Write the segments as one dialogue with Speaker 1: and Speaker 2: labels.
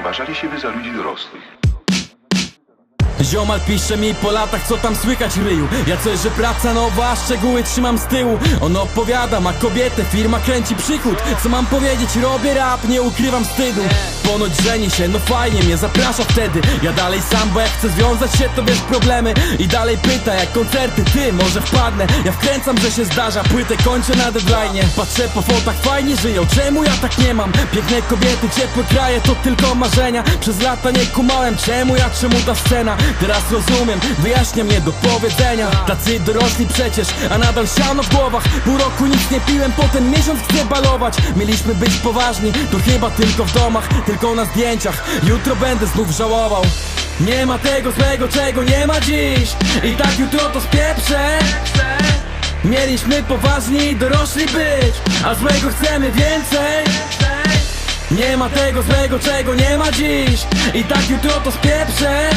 Speaker 1: uważali siebie za ludzi dorosłych.
Speaker 2: Ziomal pisze mi po latach co tam słychać ryju. Ja coś, że praca nowa, szczegóły trzymam z tyłu. On opowiada, ma kobietę, firma kręci przychód. Co mam powiedzieć, robię rap, nie ukrywam wstydu. Ponoć żeni się, no fajnie, mnie zaprasza wtedy. Ja dalej sam, bo jak chcę związać się, to wiesz problemy. I dalej pyta, jak koncerty, ty, może wpadnę. Ja wkręcam, że się zdarza, płytę kończę na deadline Patrzę po fotach, fajnie żyją, czemu ja tak nie mam? Piękne kobiety, ciepłe kraje, to tylko marzenia. Przez lata nie kumałem, czemu ja, czemu ta scena? Teraz rozumiem, wyjaśnia mnie do powiedzenia. Tacy dorośli przecież, a nadal siano w głowach. Pół roku nic nie piłem, potem miesiąc chcę balować. Mieliśmy być poważni, to chyba tylko w domach Tylko na zdjęciach, jutro będę znów żałował. Nie ma tego złego, czego nie ma dziś. I tak jutro to spieprzę. Mieliśmy poważni, dorośli być A złego chcemy więcej. Nie ma tego złego, czego nie ma dziś. I tak jutro to spieprzę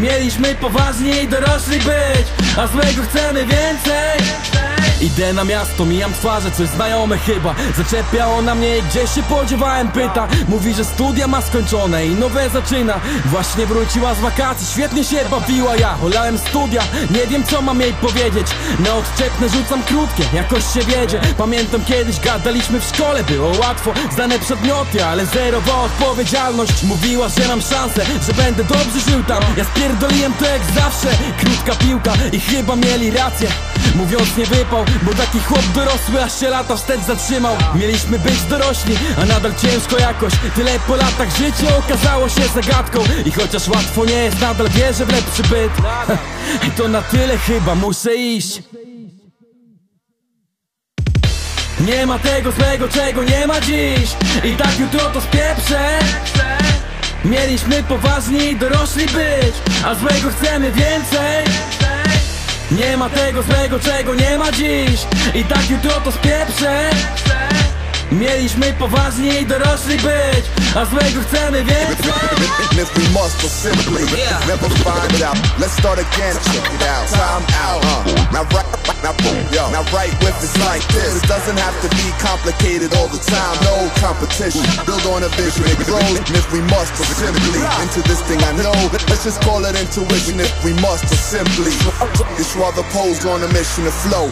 Speaker 2: Mieliśmy poważni dorośli być A złego chcemy więcej Idę na miasto, mijam twarze, coś znajome chyba. Zaczepia ona mnie i gdzieś się podziewałem, pyta. Mówi, że studia ma skończone i nowe zaczyna. Właśnie wróciła z wakacji, świetnie się bawiła Ja. Olałem studia, nie wiem co mam jej powiedzieć. Na odczepne rzucam krótkie, jakoś się wiedzie. Pamiętam kiedyś gadaliśmy w szkole, było łatwo Zdane przedmioty, ale zerowa odpowiedzialność. Mówiła, że mam szansę, że będę dobrze żył tam. Ja spierdoliłem to jak zawsze, krótka piłka i chyba mieli rację. Mówiąc nie wypał, bo taki chłop dorosły aż się lata wstecz zatrzymał. Mieliśmy być dorośli, a nadal ciężko jakoś. Tyle po latach życie okazało się zagadką. I chociaż łatwo nie jest, nadal wierzę w lepszy byt. To na tyle chyba, muszę iść. Nie ma tego złego, czego nie ma dziś. I tak jutro to spieprzę. Mieliśmy poważni, dorośli być A złego chcemy więcej Nie ma tego złego, czego nie ma dziś I tak jutro to spieprzę Mieliśmy poważni, dorośli być A złego chcemy więcej
Speaker 3: if we must, or simply never find out. Let's start again. Check it out. Time out. Uh, now right, now boom, yo. Now right with like this. It doesn't have to be complicated all the time. No competition. Build on a vision. It grows. And if we must, or simply into this thing I know. Let's just call it intuition. If we must, or simply. It's rather posed on a mission to flow.